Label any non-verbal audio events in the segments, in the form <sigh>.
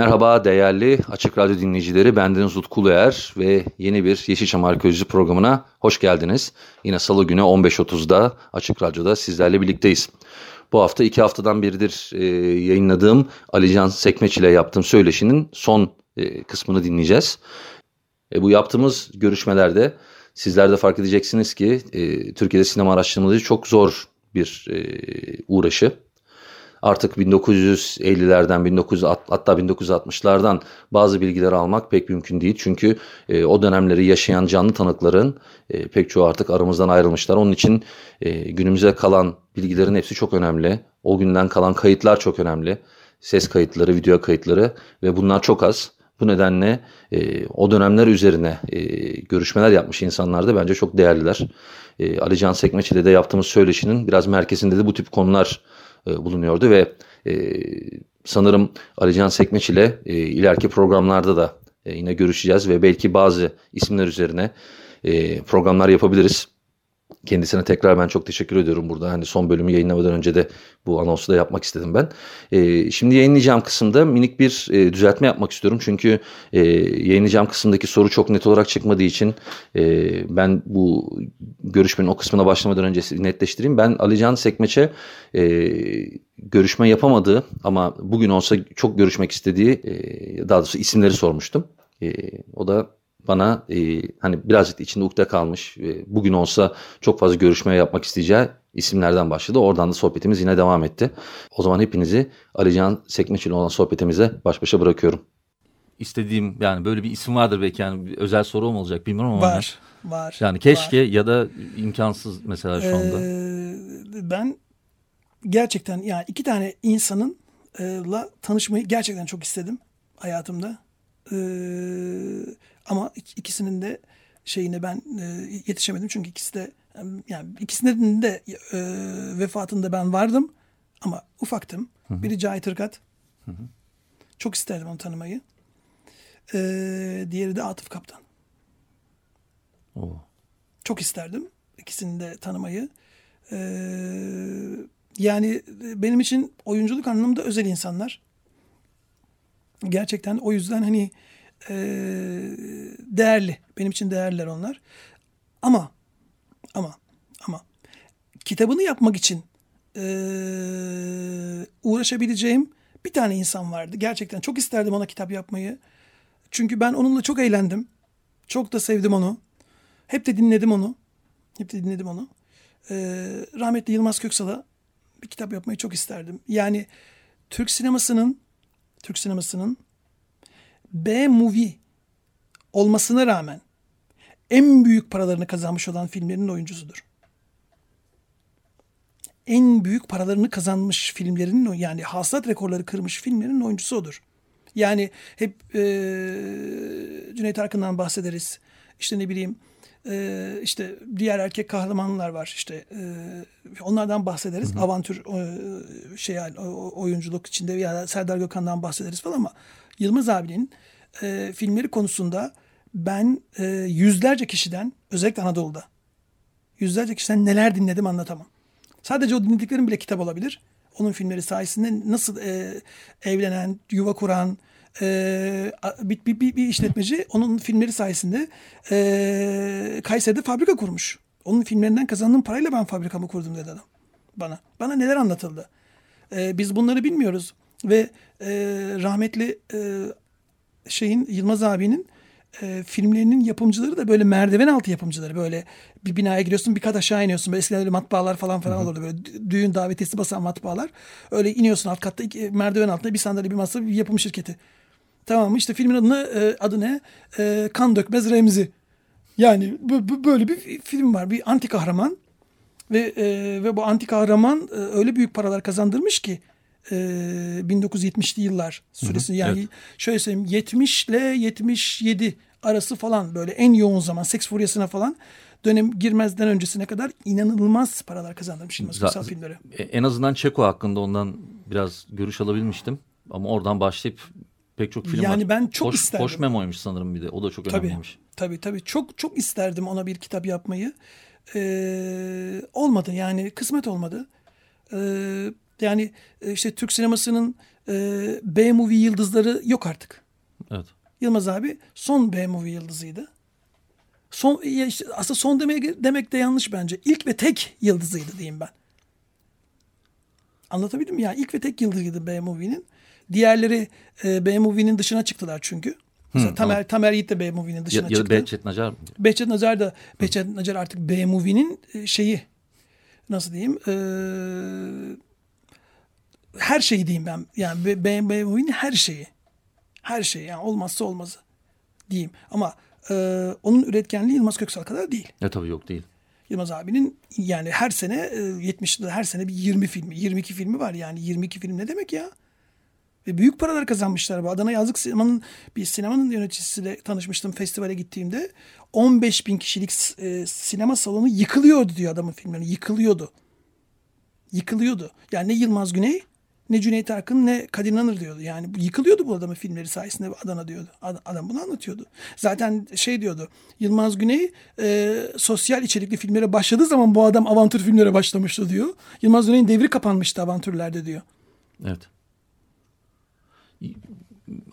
Merhaba değerli Açık Radyo dinleyicileri. Bendeniz Utku Uluer ve yeni bir Yeşilçam Arkeolojisi programına hoş geldiniz. Yine salı günü 15.30'da Açık Radyo'da sizlerle birlikteyiz. Bu hafta iki haftadan beridir e, yayınladığım Alican Sekmeç ile yaptığım söyleşinin son e, kısmını dinleyeceğiz. E, bu yaptığımız görüşmelerde sizler de fark edeceksiniz ki e, Türkiye'de sinema araştırmaları çok zor bir e, uğraşı. Artık 1950'lerden 19 hatta 1960'lardan bazı bilgileri almak pek mümkün değil. Çünkü e, o dönemleri yaşayan canlı tanıkların e, pek çoğu artık aramızdan ayrılmışlar. Onun için e, günümüze kalan bilgilerin hepsi çok önemli. O günden kalan kayıtlar çok önemli. Ses kayıtları, video kayıtları ve bunlar çok az. Bu nedenle e, o dönemler üzerine e, görüşmeler yapmış insanlar da bence çok değerliler. E, Ali Can Sekmeç ile de yaptığımız söyleşinin biraz merkezinde de bu tip konular bulunuyordu ve e, sanırım Ali Can Sekmeç ile e, ileriki programlarda da e, yine görüşeceğiz ve belki bazı isimler üzerine e, programlar yapabiliriz. Kendisine tekrar ben çok teşekkür ediyorum burada. Hani son bölümü yayınlamadan önce de bu anonsu da yapmak istedim ben. E, şimdi yayınlayacağım kısımda minik bir e, düzeltme yapmak istiyorum. Çünkü e, yayınlayacağım kısımdaki soru çok net olarak çıkmadığı için e, ben bu görüşmenin o kısmına başlamadan önce netleştireyim. Ben Alican Sekmeç'e e, görüşme yapamadığı ama bugün olsa çok görüşmek istediği e, daha doğrusu isimleri sormuştum. E, o da bana e, hani birazcık içinde ukde kalmış e, bugün olsa çok fazla görüşme yapmak isteyeceği isimlerden başladı. Oradan da sohbetimiz yine devam etti. O zaman hepinizi Alican Sekmeç ile olan sohbetimize baş başa bırakıyorum. İstediğim yani böyle bir isim vardır belki yani bir özel soru mu olacak bilmiyorum ama. Var. Var. Yani keşke var. ya da imkansız mesela şu anda. Ee, ben gerçekten yani iki tane insanın e, la tanışmayı gerçekten çok istedim hayatımda. Ee, ama ikisinin de şeyine ben e, yetişemedim çünkü ikisi de yani ikisinin de e, vefatında ben vardım ama ufaktım. Hı hı. Biri Cahit Irkat. Hı hı. Çok isterdim onu tanımayı. Ee, diğeri de Atıf Kaptan. Oo. Çok isterdim ikisini de tanımayı. Ee, yani benim için oyunculuk anlamında özel insanlar. Gerçekten o yüzden hani e, değerli. Benim için değerliler onlar. Ama ama ama kitabını yapmak için e, uğraşabileceğim bir tane insan vardı. Gerçekten çok isterdim ona kitap yapmayı. Çünkü ben onunla çok eğlendim. Çok da sevdim onu. Hep de dinledim onu. Hep de dinledim onu. Ee, rahmetli Yılmaz Köksal'a bir kitap yapmayı çok isterdim. Yani Türk sinemasının Türk sinemasının B-movie olmasına rağmen en büyük paralarını kazanmış olan filmlerin oyuncusudur. En büyük paralarını kazanmış filmlerin yani hasılat rekorları kırmış filmlerin oyuncusu odur. Yani hep e, Cüneyt Arkın'dan bahsederiz. İşte ne bileyim e, işte diğer erkek kahramanlar var. İşte e, onlardan bahsederiz. Hı hı. Avantür e, şey oyunculuk içinde ya Serdar Gökhan'dan bahsederiz falan ama Yılmaz abinin e, filmleri konusunda ben e, yüzlerce kişiden özellikle Anadolu'da yüzlerce kişiden neler dinledim anlatamam. Sadece o dinlediklerim bile kitap olabilir. Onun filmleri sayesinde nasıl e, evlenen, yuva kuran, e, bir, bir, bir, bir işletmeci onun filmleri sayesinde e, Kayseri'de fabrika kurmuş. Onun filmlerinden kazandığım parayla ben fabrikamı kurdum dedi adam bana. Bana neler anlatıldı. E, biz bunları bilmiyoruz. Ve e, rahmetli e, şeyin Yılmaz abinin e, filmlerinin yapımcıları da böyle merdiven altı yapımcıları. Böyle bir binaya giriyorsun bir kat aşağı iniyorsun. Böyle eskiden öyle matbaalar falan falan olurdu. Böyle düğün davetiyesi basan matbaalar. Öyle iniyorsun alt katta iki, merdiven altında bir sandalye bir masa bir yapım şirketi. Tamam mı? İşte filmin adını e, adı ne? E, kan dökmez Remzi. Yani böyle bir film var. Bir anti kahraman Ve e, ve bu anti kahraman e, öyle büyük paralar kazandırmış ki e, 1970'li yıllar süresinde yani evet. şöyle söyleyeyim 70 ile 77 arası falan böyle en yoğun zaman seks furyasına falan dönem girmezden öncesine kadar inanılmaz paralar kazandırmış Yılmaz filmleri. E, En azından Çeko hakkında ondan biraz görüş alabilmiştim. Ama oradan başlayıp pek çok film Yani var. ben çok Hoş, isterdim. Hoş memoymuş sanırım bir de. O da çok Tabii. önemliymiş. Tabii tabii. Çok çok isterdim ona bir kitap yapmayı. Ee, olmadı yani kısmet olmadı. Ee, yani e, işte Türk sinemasının e, B-movie yıldızları yok artık. Evet. Yılmaz abi son B-movie yıldızıydı. Son işte aslında son demek, demek de yanlış bence. İlk ve tek yıldızıydı diyeyim ben. Anlatabildim mi? Yani ilk ve tek yıldızıydı B-movie'nin. Diğerleri e, B-movie'nin dışına çıktılar çünkü. Mesela Tamer, Tamer Yiğit de B-movie'nin dışına Ya, ya çıktı. Behçet Nacar mı? Behçet Nacar da Behçet Nacar artık B-movie'nin e, şeyi nasıl diyeyim e, her şeyi diyeyim ben. Yani B- B- B-movie'nin her şeyi. Her şeyi yani olmazsa olmazı diyeyim. Ama e, onun üretkenliği Yılmaz Köksal kadar değil. Ya tabii yok değil. Yılmaz abinin yani her sene e, 70'de her sene bir 20 filmi, 22 filmi var yani 22 film ne demek ya? Ve büyük paralar kazanmışlar. Bu Adana Yazlık Sinema'nın bir sinemanın yöneticisiyle tanışmıştım festivale gittiğimde. 15 bin kişilik e, sinema salonu yıkılıyordu diyor adamın filmleri. Yıkılıyordu. Yıkılıyordu. Yani ne Yılmaz Güney ne Cüneyt Arkın ne Kadir İnanır diyordu. Yani yıkılıyordu bu adamın filmleri sayesinde Adana diyordu. Ad- Adam bunu anlatıyordu. Zaten şey diyordu. Yılmaz Güney e, sosyal içerikli filmlere başladığı zaman bu adam avantür filmlere başlamıştı diyor. Yılmaz Güney'in devri kapanmıştı avantürlerde diyor. Evet.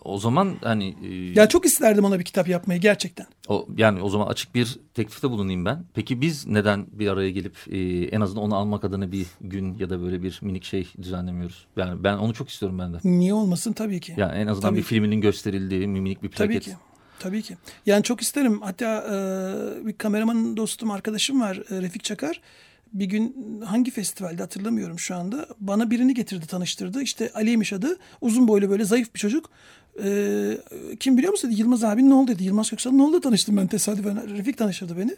O zaman hani e, Ya çok isterdim ona bir kitap yapmayı gerçekten. o yani o zaman açık bir teklifte bulunayım ben. Peki biz neden bir araya gelip e, en azından onu almak adına bir gün ya da böyle bir minik şey düzenlemiyoruz? Yani ben onu çok istiyorum ben de. Niye olmasın tabii ki. Yani en azından Tabii bir ki. filminin gösterildiği minik bir plaket. Tabii ki. Tabii ki. Yani çok isterim. Hatta e, bir kameraman dostum, arkadaşım var e, Refik Çakar. Bir gün hangi festivalde hatırlamıyorum şu anda. Bana birini getirdi, tanıştırdı. İşte Ali'ymiş adı. Uzun boylu böyle zayıf bir çocuk. E, kim biliyor musun. Yılmaz abi ne oldu dedi. Yılmaz Köksal ne oldu tanıştım ben tesadüfen. Refik tanıştırdı beni.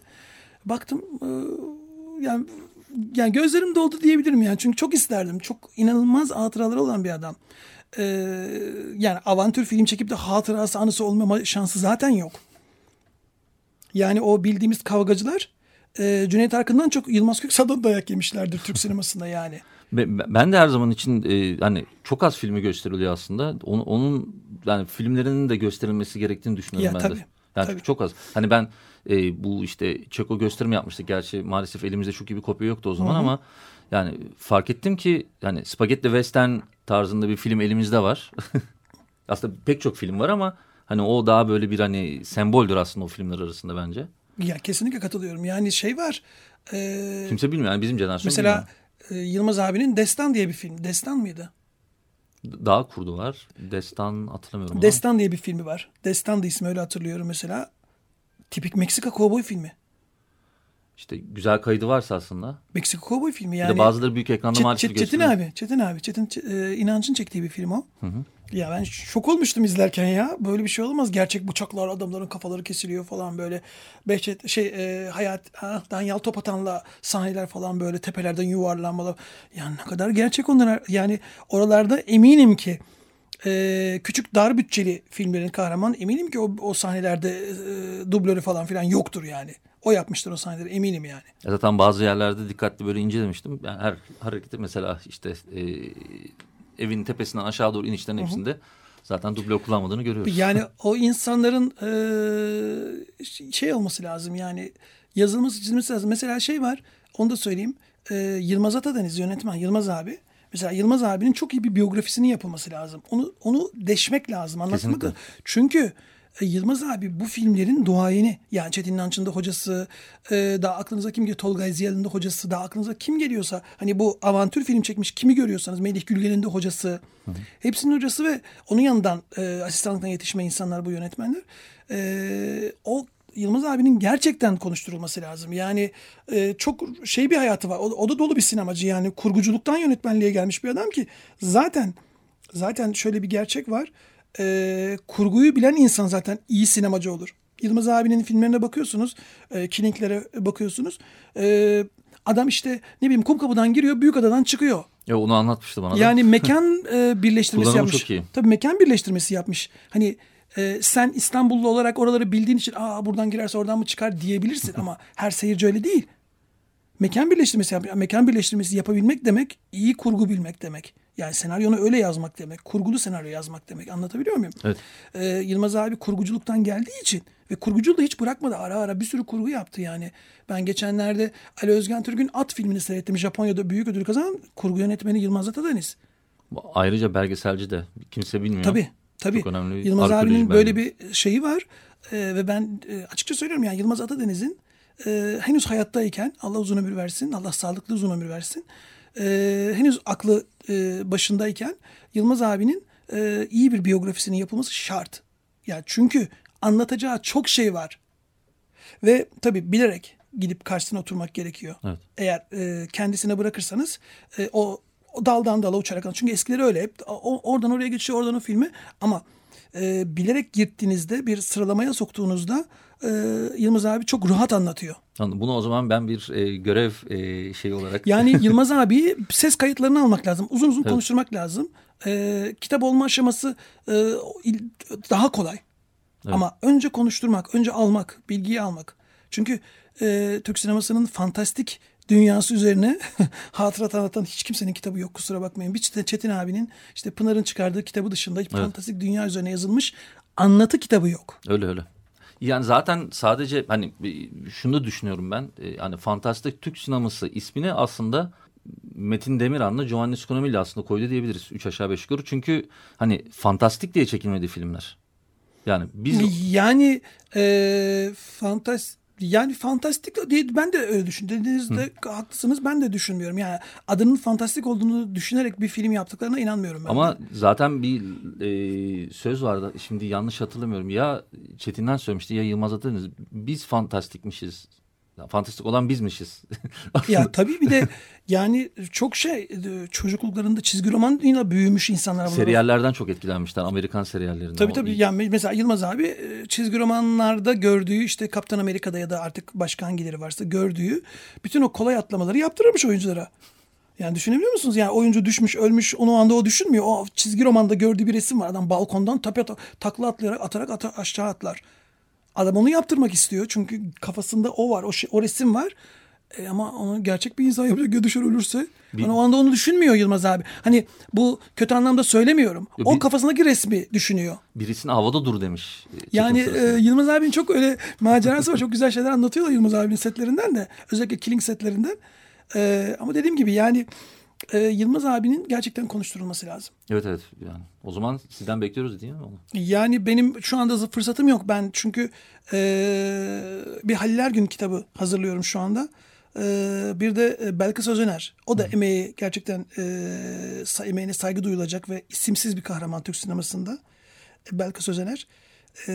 Baktım e, yani yani gözlerim doldu diyebilirim yani. Çünkü çok isterdim. Çok inanılmaz hatıraları olan bir adam. Ee, yani avantür film çekip de hatırası anısı olmama şansı zaten yok. Yani o bildiğimiz kavgacılar e, Cüneyt Arkın'dan çok Yılmaz Köksal'dan dayak yemişlerdir Türk sinemasında yani. Be- Ben de her zaman için e, hani çok az filmi gösteriliyor aslında. Onun, onun yani filmlerinin de gösterilmesi gerektiğini düşünüyorum Ya ben tabii, de. Yani tabii. çok az. Hani ben e, bu işte Çeko gösterimi yapmıştık. Gerçi maalesef elimizde çok iyi bir kopya yoktu o zaman ama yani fark ettim ki yani spagetti western tarzında bir film elimizde var. <laughs> aslında pek çok film var ama hani o daha böyle bir hani semboldür aslında o filmler arasında bence. Ya kesinlikle katılıyorum. Yani şey var. e, Kimse bilmiyor yani bizim jenerasyon mesela e, Yılmaz abinin Destan diye bir film. Destan mıydı? Daha kurdu var. Destan hatırlamıyorum ama. Destan diye bir filmi var. Destan da ismi öyle hatırlıyorum mesela. Tipik Meksika kovboy filmi. İşte güzel kaydı varsa aslında. Meksika kovboy filmi Bir yani. de bazıları büyük ekranda Çet- maalesef Çet- Çetin gösteriyor. abi, Çetin abi, Çetin e, İnancın çektiği bir film o. Ya ben şok olmuştum izlerken ya. Böyle bir şey olmaz. Gerçek bıçaklar adamların kafaları kesiliyor falan böyle. Behçet şey e, hayat ha, Danyal Topatan'la sahneler falan böyle tepelerden yuvarlanmalı. Yani ne kadar gerçek onlar. Yani oralarda eminim ki e, küçük dar bütçeli filmlerin kahraman eminim ki o, o sahnelerde e, dublörü falan filan yoktur yani. O yapmıştır o sahneleri eminim yani. Ya Zaten bazı yerlerde dikkatli böyle incelemiştim. Yani her hareketi mesela işte e, evin tepesinden aşağı doğru inişlerin hepsinde zaten duble kullanmadığını görüyoruz. Yani <laughs> o insanların eee, şey olması lazım yani yazılması çizilmesi lazım. Mesela şey var onu da söyleyeyim. Eee, Yılmaz Atadeniz yönetmen Yılmaz abi. Mesela Yılmaz abinin çok iyi bir biyografisinin yapılması lazım. Onu onu deşmek lazım anlatmak lazım. Çünkü e, Yılmaz abi bu filmlerin duayeni. Yani Çetin İnanç'ın da hocası, e, daha aklınıza kim geliyor? Tolgay Ziyal'ın da hocası, daha aklınıza kim geliyorsa. Hani bu avantür film çekmiş kimi görüyorsanız Melih Gülgen'in de hocası. Hepsinin hocası ve onun yanından e, asistanlıktan yetişme insanlar bu yönetmenler. E, o Yılmaz abinin gerçekten konuşturulması lazım. Yani e, çok şey bir hayatı var. O, o da dolu bir sinemacı yani kurguculuktan yönetmenliğe gelmiş bir adam ki zaten zaten şöyle bir gerçek var. E, kurguyu bilen insan zaten iyi sinemacı olur. Yılmaz abinin filmlerine bakıyorsunuz, e, Killing'lere bakıyorsunuz. E, Adam işte ne bileyim Kumkapı'dan giriyor büyük adadan çıkıyor. Ya onu anlatmıştı bana da. Yani mekan e, <laughs> birleştirmesi Kullanımı yapmış. çok iyi. Tabii mekan birleştirmesi yapmış. Hani e, sen İstanbullu olarak oraları bildiğin için aa buradan girerse oradan mı çıkar diyebilirsin <laughs> ama her seyirci öyle değil. Mekan birleştirmesi yap mekan birleştirmesi yapabilmek demek iyi kurgu bilmek demek. Yani senaryonu öyle yazmak demek. Kurgulu senaryo yazmak demek. Anlatabiliyor muyum? Evet. Ee, Yılmaz abi kurguculuktan geldiği için ve kurguculuğu da hiç bırakmadı. Ara ara bir sürü kurgu yaptı yani. Ben geçenlerde Ali Özgen Türk'ün At filmini seyrettim. Japonya'da büyük ödül kazanan kurgu yönetmeni Yılmaz Atadeniz. Ayrıca belgeselci de kimse bilmiyor. Tabii. Tabii. Çok önemli Yılmaz abinin böyle bir şeyi var. Ee, ve ben e, açıkça söylüyorum yani Yılmaz Atadeniz'in e, henüz hayattayken Allah uzun ömür versin. Allah sağlıklı uzun ömür versin. E, henüz aklı e, başındayken Yılmaz abinin e, iyi bir biyografisinin yapılması şart. Yani çünkü anlatacağı çok şey var. Ve tabii bilerek gidip karşısına oturmak gerekiyor. Evet. Eğer e, kendisine bırakırsanız e, o, o daldan dala uçarak. Çünkü eskileri öyle hep o, oradan oraya geçiyor oradan o filmi ama e, bilerek girdiğinizde bir sıralamaya soktuğunuzda e, Yılmaz abi çok rahat anlatıyor. Bunu o zaman ben bir e, görev e, şey olarak Yani <laughs> Yılmaz abi ses kayıtlarını almak lazım. Uzun uzun konuşturmak lazım. E, kitap olma aşaması e, daha kolay. Ama önce konuşturmak, önce almak, bilgiyi almak. Çünkü e, Türk sinemasının fantastik dünyası üzerine <laughs> hatırat anlatan hiç kimsenin kitabı yok kusura bakmayın. Bir Çetin abinin işte Pınar'ın çıkardığı kitabı dışında hiç fantastik dünya üzerine yazılmış anlatı kitabı yok. Öyle öyle. Yani zaten sadece hani şunu düşünüyorum ben. Hani fantastik Türk sineması ismini aslında Metin Demirhan'la Giovanni Sconomilli aslında koydu diyebiliriz. Üç aşağı beş yukarı. Çünkü hani fantastik diye çekilmedi filmler. Yani biz Yani e, fantas yani fantastik değil ben de öyle düşün. Dediğinizde haklısınız ben de düşünmüyorum. Yani adının fantastik olduğunu düşünerek bir film yaptıklarına inanmıyorum ben. ama zaten bir e, söz vardı. Şimdi yanlış hatırlamıyorum. Ya Çetin'den söylemişti ya Yılmaz Atadeniz. Biz fantastikmişiz. Fantastik olan bizmişiz. <laughs> Ya tabii bir de yani çok şey e, çocukluklarında çizgi romanla büyümüş insanlar bunlar. Seriyallerden çok etkilenmişler. Amerikan seriyallerinden. Tabii tabii. Yani mesela Yılmaz abi e, çizgi romanlarda gördüğü işte Kaptan Amerika'da ya da artık başka hangileri varsa gördüğü bütün o kolay atlamaları yaptırırmış oyunculara. Yani düşünebiliyor musunuz? Yani oyuncu düşmüş, ölmüş, onu anda o düşünmüyor. O çizgi romanda gördüğü bir resim var. Adam balkondan tape takla atlayarak atarak ata- aşağı atlar. Adam onu yaptırmak istiyor. Çünkü kafasında o var, o, şey, o resim var. E ama onu gerçek bir insan yapacak ya düşer ölürse. Hani o anda onu düşünmüyor Yılmaz abi. Hani bu kötü anlamda söylemiyorum. Ya O bir- kafasındaki resmi düşünüyor. Birisine havada dur demiş. e, Yani sırasında. e, Yılmaz abinin çok öyle macerası var. Çok güzel şeyler anlatıyorlar Yılmaz abinin setlerinden de. Özellikle Killing setlerinden. E, ama dediğim gibi yani e, Yılmaz abinin gerçekten konuşturulması lazım. Evet evet yani. O zaman sizden bekliyoruz değil mi onu? Yani benim şu anda fırsatım yok. Ben çünkü e, bir Halil Ergün kitabı hazırlıyorum şu anda. E, bir de e, Belkıs Özener. O da emeği gerçekten e, emeğine saygı duyulacak ve isimsiz bir kahraman Türk sinemasında. E, Belkıs Özener. E,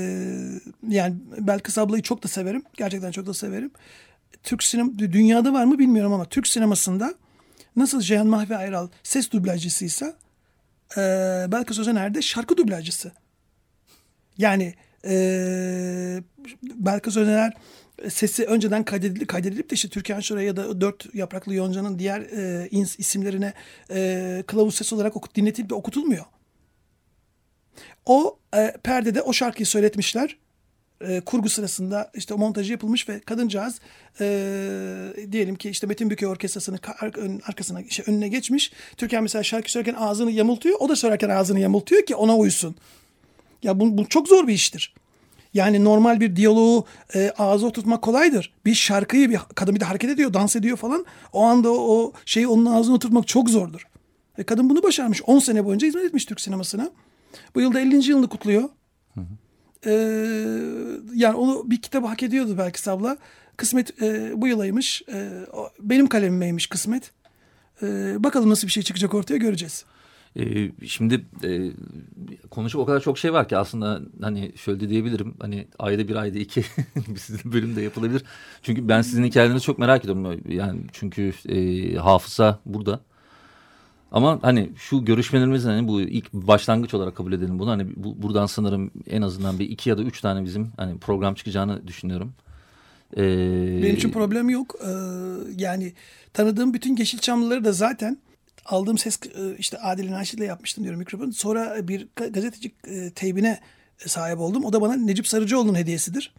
yani Belkıs ablayı çok da severim. Gerçekten çok da severim. Türk sinema dünyada var mı bilmiyorum ama Türk sinemasında nasıl Ceyhan Mahve Ayral ses dublajcısıysa e, Belkıs Özener de şarkı dublajcısı. Yani e, Belkıs Özener sesi önceden kaydedilip, kaydedilip de işte Türkan Şoray ya da Dört Yapraklı Yonca'nın diğer e, ins, isimlerine e, kılavuz ses olarak okut, dinletilip de okutulmuyor. O e, perdede o şarkıyı söyletmişler. E, kurgu sırasında işte montajı yapılmış ve kadıncağız e, diyelim ki işte Metin Büköy Orkestrası'nın arkasına işte önüne geçmiş. Türkan mesela şarkı söylerken ağzını yamultuyor. O da söylerken ağzını yamultuyor ki ona uysun. Ya bu, bu çok zor bir iştir. Yani normal bir diyaloğu e, ağza oturtmak kolaydır. Bir şarkıyı bir kadın bir de hareket ediyor, dans ediyor falan. O anda o, o şeyi onun ağzına oturtmak çok zordur. Ve kadın bunu başarmış. 10 sene boyunca hizmet etmiş Türk sinemasına. Bu yılda 50. yılını kutluyor. Ee, yani onu bir kitabı hak ediyordu belki Sabla. Kısmet e, bu yılaymış. E, benim kalemimeymiş kısmet. E, bakalım nasıl bir şey çıkacak ortaya göreceğiz. Ee, şimdi e, konuşup o kadar çok şey var ki aslında hani şöyle de diyebilirim hani ayda bir ayda iki <laughs> sizin bölümde yapılabilir. Çünkü ben sizin hikayelerinizi çok merak ediyorum yani çünkü e, hafıza burada. Ama hani şu görüşmelerimizin hani bu ilk başlangıç olarak kabul edelim bunu. Hani bu, buradan sanırım en azından bir iki ya da üç tane bizim hani program çıkacağını düşünüyorum. Ee, Benim için problem yok. Ee, yani tanıdığım bütün Yeşilçamlıları da zaten aldığım ses e, işte Adil Naşit'le yapmıştım diyorum mikrofon. Sonra bir ga- gazeteci e, teybine sahip oldum. O da bana Necip Sarıcıoğlu'nun hediyesidir.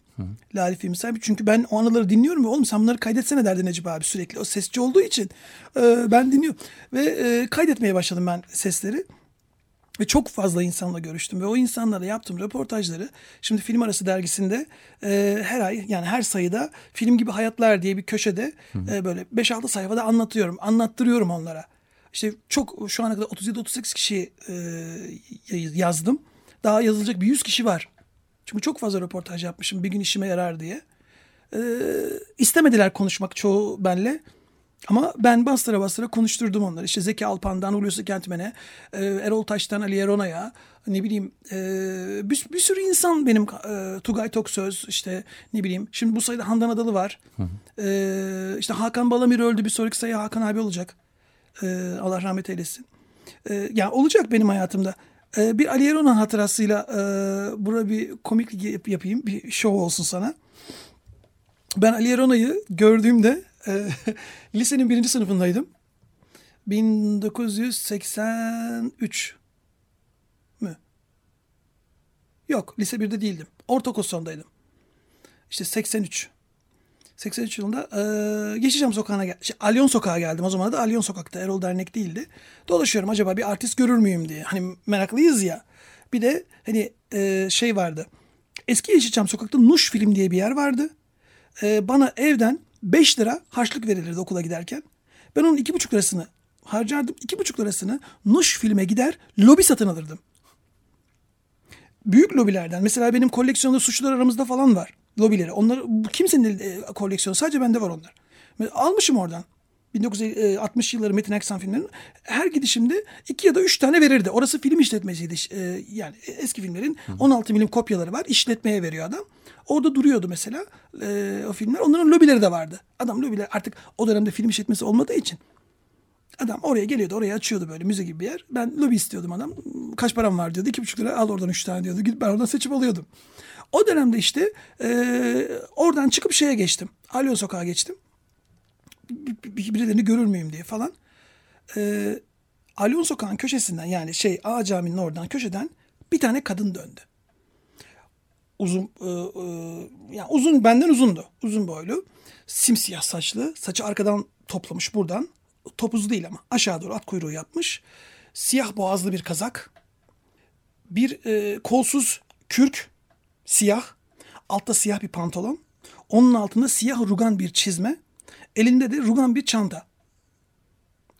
Lale Film sahibi. Çünkü ben o anıları dinliyorum ve oğlum sen bunları kaydetsene derdi Necip abi sürekli. O sesçi olduğu için e, ben dinliyorum. Ve e, kaydetmeye başladım ben sesleri. Ve çok fazla insanla görüştüm ve o insanlara yaptığım röportajları şimdi Film Arası dergisinde e, her ay yani her sayıda Film Gibi Hayatlar diye bir köşede e, böyle 5-6 sayfada anlatıyorum, anlattırıyorum onlara. İşte çok şu ana kadar 37-38 kişi e, yazdım. Daha yazılacak bir 100 kişi var. Çünkü çok fazla röportaj yapmışım bir gün işime yarar diye. E, istemediler konuşmak çoğu benle. Ama ben bastıra bastıra konuşturdum onları. İşte Zeki Alpan'dan Hulusi Kentmen'e, e, Erol Taş'tan Ali Erona'ya, ne bileyim e, bir, bir sürü insan benim e, Tugay Toksöz, işte ne bileyim. Şimdi bu sayıda Handan Adalı var. E, işte Hakan Balamir öldü. Bir sonraki sayı Hakan abi olacak. E, Allah rahmet eylesin. E, yani olacak benim hayatımda. E, bir Ali Erona hatırasıyla e, burada bir komiklik yap- yapayım. Bir show olsun sana. Ben Ali Erona'yı gördüğümde e, <laughs> lisenin birinci sınıfındaydım. 1983 mü? Yok lise 1'de değildim. Ortaokul sondaydım. İşte 83. 83 yılında e, Yeşilçam Sokağı'na geldim. Şey, Alyon Sokağa geldim. O zaman da Alyon Sokak'ta. Erol Dernek değildi. Dolaşıyorum acaba bir artist görür müyüm diye. Hani meraklıyız ya. Bir de hani e, şey vardı. Eski Yeşilçam Sokak'ta Nuş Film diye bir yer vardı. E, bana evden 5 lira harçlık verilirdi okula giderken. Ben onun 2,5 lirasını harcardım. 2,5 lirasını Nuş Film'e gider lobi satın alırdım büyük lobilerden mesela benim koleksiyonda suçlular aramızda falan var lobileri. Onları kimsenin e, koleksiyonu sadece bende var onlar. Almışım oradan. 1960 yılları Metin Aksan filmlerinin her gidişimde iki ya da üç tane verirdi. Orası film işletmeciydi. E, yani eski filmlerin 16 milim kopyaları var. İşletmeye veriyor adam. Orada duruyordu mesela e, o filmler. Onların lobileri de vardı. Adam lobiler artık o dönemde film işletmesi olmadığı için Adam oraya geliyordu oraya açıyordu böyle müze gibi bir yer. Ben lobi istiyordum adam. Kaç param var diyordu. iki buçuk lira al oradan üç tane diyordu. Gidip ben oradan seçip alıyordum. O dönemde işte e, oradan çıkıp şeye geçtim. Alyon Sokağa geçtim. Bir- bir- Birilerini görür müyüm diye falan. E, Alyon Sokağın köşesinden yani şey A Camii'nin oradan köşeden bir tane kadın döndü. Uzun e, e, yani uzun benden uzundu. Uzun boylu. Simsiyah saçlı. Saçı arkadan toplamış buradan. Topuzlu değil ama aşağı doğru at kuyruğu yapmış. Siyah boğazlı bir kazak. Bir e, kolsuz kürk. Siyah. Altta siyah bir pantolon. Onun altında siyah rugan bir çizme. Elinde de rugan bir çanta.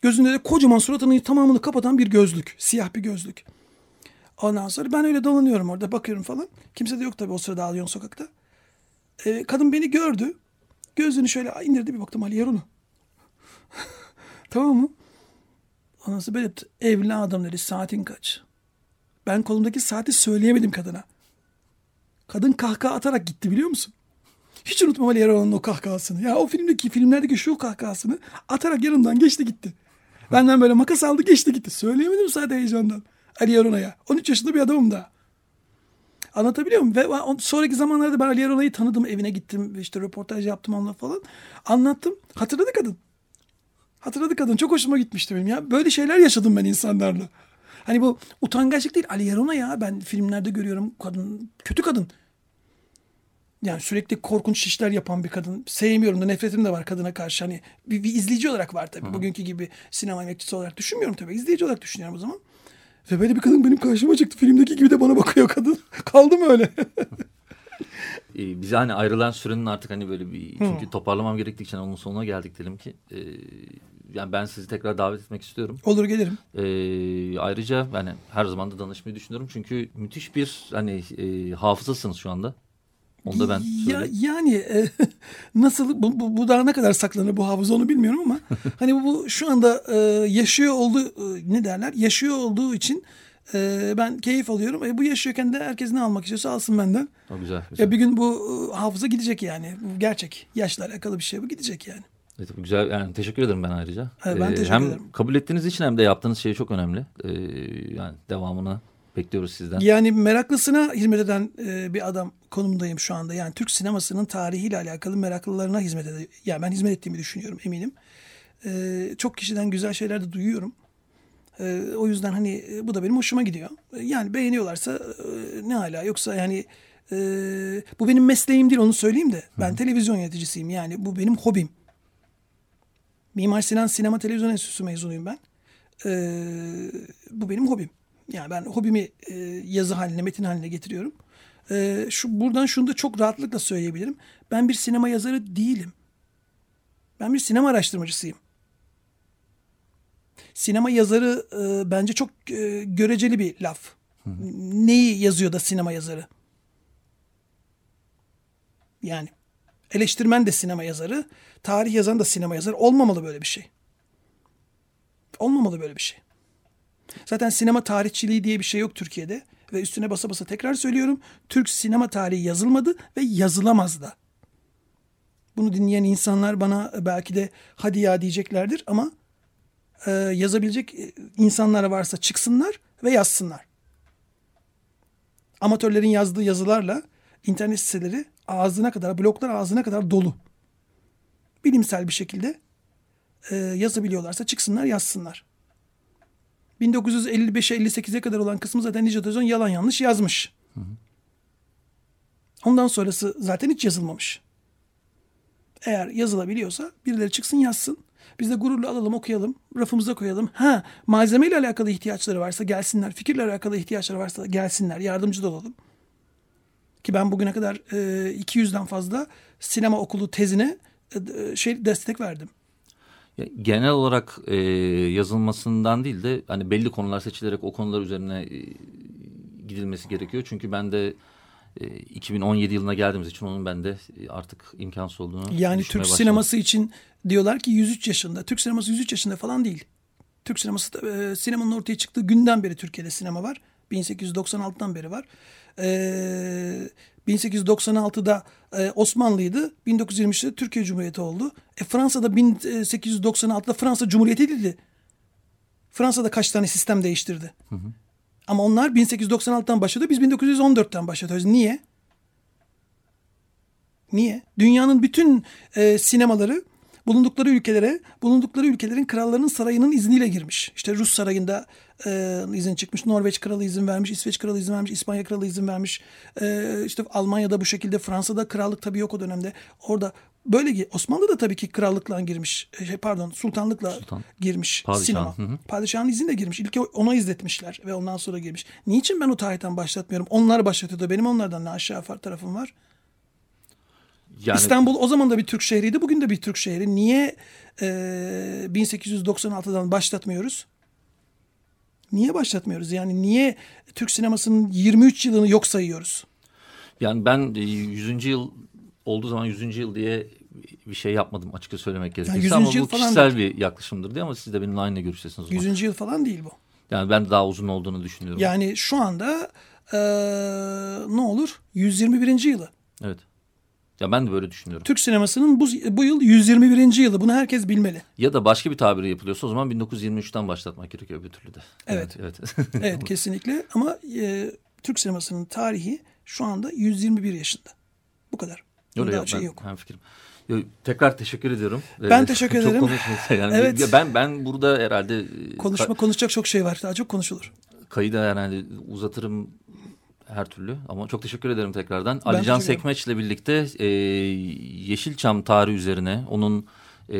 Gözünde de kocaman suratının tamamını kapatan bir gözlük. Siyah bir gözlük. Ondan sonra ben öyle dolanıyorum orada bakıyorum falan. Kimse de yok tabii o sırada Alyon sokakta. Ee, kadın beni gördü. Gözünü şöyle indirdi bir baktım Ali Yarun'u. Tamam mı? Sonra böyle evladım dedi saatin kaç? Ben kolumdaki saati söyleyemedim kadına. Kadın kahkaha atarak gitti biliyor musun? Hiç unutmam Ali Yarun'un o kahkahasını. Ya o filmdeki filmlerdeki şu kahkahasını atarak yanımdan geçti gitti. Benden böyle makas aldı geçti gitti. Söyleyemedim saat heyecandan. Ali ya. 13 yaşında bir adamım da. Anlatabiliyor muyum? Ve on- sonraki zamanlarda ben Ali Yarun'u tanıdım. Evine gittim. işte röportaj yaptım onunla falan. Anlattım. Hatırladı kadın. Hatırladı kadın. Çok hoşuma gitmişti benim ya. Böyle şeyler yaşadım ben insanlarla. Hani bu utangaçlık değil. Ali Yarun'a ya ben filmlerde görüyorum kadın. Kötü kadın. Yani sürekli korkunç işler yapan bir kadın. Sevmiyorum da nefretim de var kadına karşı. Hani bir, bir izleyici olarak var tabii. Bugünkü gibi sinema emekçisi olarak düşünmüyorum tabii. İzleyici olarak düşünüyorum o zaman. Ve böyle bir kadın benim karşıma çıktı. Filmdeki gibi de bana bakıyor kadın. <laughs> Kaldım öyle. Ee, bize hani ayrılan sürenin artık hani böyle bir çünkü toparlamam gerektiği için onun sonuna geldik diyelim ki. Ee, yani ben sizi tekrar davet etmek istiyorum. Olur gelirim. Ee, ayrıca yani her zaman da danışmayı düşünüyorum çünkü müthiş bir hani e, hafızasınız şu anda. Onu da ben ya, yani e, <laughs> nasıl bu, bu, bu daha ne kadar saklanır bu hafıza onu bilmiyorum ama <laughs> hani bu, bu şu anda e, yaşıyor olduğu e, ne derler yaşıyor olduğu için e, ben keyif alıyorum. E, bu yaşıyorken de herkes ne almak istiyorsa alsın benden. O güzel. güzel. Ya bir gün bu e, hafıza gidecek yani. Bu gerçek. Yaşla alakalı bir şey bu gidecek yani. Evet, güzel yani teşekkür ederim ben ayrıca. Evet, ben Ee, teşekkür hem ederim. kabul ettiğiniz için hem de yaptığınız şey çok önemli. Ee, yani devamını bekliyoruz sizden. Yani meraklısına hizmet eden e, bir adam konumundayım şu anda. Yani Türk sinemasının tarihiyle alakalı meraklılarına hizmet ediyor. Yani ben hizmet ettiğimi düşünüyorum eminim. E, çok kişiden güzel şeyler de duyuyorum. E, o yüzden hani e, bu da benim hoşuma gidiyor. E, yani beğeniyorlarsa e, ne hala yoksa yani e, bu benim mesleğim değil onu söyleyeyim de. Ben televizyon yöneticisiyim yani bu benim hobim. Mimar Sinan Sinema Televizyon Enstitüsü mezunuyum ben. Ee, bu benim hobim. Yani ben hobimi e, yazı haline, metin haline getiriyorum. Ee, şu buradan şunu da çok rahatlıkla söyleyebilirim. Ben bir sinema yazarı değilim. Ben bir sinema araştırmacısıyım. Sinema yazarı e, bence çok e, göreceli bir laf. Neyi yazıyor da sinema yazarı? Yani eleştirmen de sinema yazarı, tarih yazan da sinema yazarı. Olmamalı böyle bir şey. Olmamalı böyle bir şey. Zaten sinema tarihçiliği diye bir şey yok Türkiye'de. Ve üstüne basa basa tekrar söylüyorum. Türk sinema tarihi yazılmadı ve yazılamaz da. Bunu dinleyen insanlar bana belki de hadi ya diyeceklerdir ama e, yazabilecek e, insanlar varsa çıksınlar ve yazsınlar. Amatörlerin yazdığı yazılarla internet siteleri ağzına kadar, bloklar ağzına kadar dolu. Bilimsel bir şekilde e, yazabiliyorlarsa çıksınlar yazsınlar. 1955'e 58'e kadar olan kısmı zaten Nice Tözon yalan yanlış yazmış. Ondan sonrası zaten hiç yazılmamış. Eğer yazılabiliyorsa birileri çıksın yazsın. Biz de gururla alalım okuyalım. Rafımıza koyalım. Ha malzemeyle alakalı ihtiyaçları varsa gelsinler. Fikirle alakalı ihtiyaçları varsa gelsinler. Yardımcı da olalım. Ki ben bugüne kadar e, 200'den fazla sinema okulu tezine e, şey destek verdim. Genel olarak e, yazılmasından değil de hani belli konular seçilerek o konular üzerine e, gidilmesi gerekiyor. Çünkü ben de e, 2017 yılına geldiğimiz için onun bende artık imkansız olduğunu Yani Türk başladım. sineması için diyorlar ki 103 yaşında. Türk sineması 103 yaşında falan değil. Türk sineması da, e, sinemanın ortaya çıktığı günden beri Türkiye'de sinema var. 1896'dan beri var. E, 1896'da e, Osmanlıydı. 1923'te Türkiye Cumhuriyeti oldu. E, Fransa'da 1896'da Fransa Cumhuriyeti dedi. Fransa'da kaç tane sistem değiştirdi. Hı hı. Ama onlar 1896'dan başladı. Biz 1914'ten başlatıyoruz. Niye? Niye? Dünyanın bütün e, sinemaları bulundukları ülkelere, bulundukları ülkelerin krallarının sarayının izniyle girmiş. İşte Rus sarayında e, izin çıkmış, Norveç kralı izin vermiş, İsveç kralı izin vermiş, İspanya kralı izin vermiş. E, işte Almanya'da bu şekilde, Fransa'da krallık tabii yok o dönemde. Orada böyle Osmanlı da tabii ki krallıkla girmiş. Şey, pardon, sultanlıkla Sultan. girmiş Padişahın. sinema. Hı hı. Padişahın izinle girmiş. İlk ona izletmişler ve ondan sonra girmiş. Niçin ben o tarihten başlatmıyorum? Onlar başlatıyordu. Benim onlardan ne aşağı tarafım var? Yani... İstanbul o zaman da bir Türk şehriydi. Bugün de bir Türk şehri. Niye e, 1896'dan başlatmıyoruz? Niye başlatmıyoruz? Yani niye Türk sinemasının 23 yılını yok sayıyoruz? Yani ben 100. E, yıl olduğu zaman 100. yıl diye bir şey yapmadım açıkça söylemek gerekirse. Yani ama bu kişisel bir yaklaşımdır diye ama siz de benimle aynı görüştesiniz. 100. yıl falan değil bu. Yani ben daha uzun olduğunu düşünüyorum. Yani şu anda e, ne olur? 121. yılı. Evet. Ya ben de böyle düşünüyorum. Türk sinemasının bu, bu yıl 121. yılı. Bunu herkes bilmeli. Ya da başka bir tabiri yapılıyorsa o zaman 1923'ten başlatmak gerekiyor bir türlü de. Evet. Evet, evet. <laughs> evet kesinlikle ama e, Türk sinemasının tarihi şu anda 121 yaşında. Bu kadar. Öyle Daha şey ben, yok. Ben fikrim. Tekrar teşekkür ediyorum. Ben teşekkür ederim. Çok yani evet. ben ben burada herhalde e, konuşma konuşacak çok şey var. Daha çok konuşulur. Kayı da herhalde uzatırım her türlü ama çok teşekkür ederim tekrardan. Ben Alican Sekmeç ile birlikte e, Yeşilçam tarihi üzerine, onun e,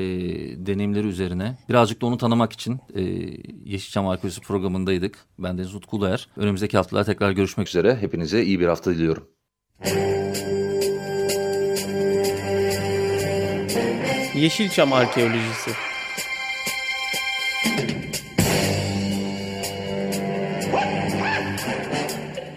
deneyimleri üzerine birazcık da onu tanımak için e, Yeşilçam Arkeolojisi programındaydık. Ben Deniz Utku Uluer. Önümüzdeki haftalar tekrar görüşmek üzere. Hepinize iyi bir hafta diliyorum. Yeşilçam Arkeolojisi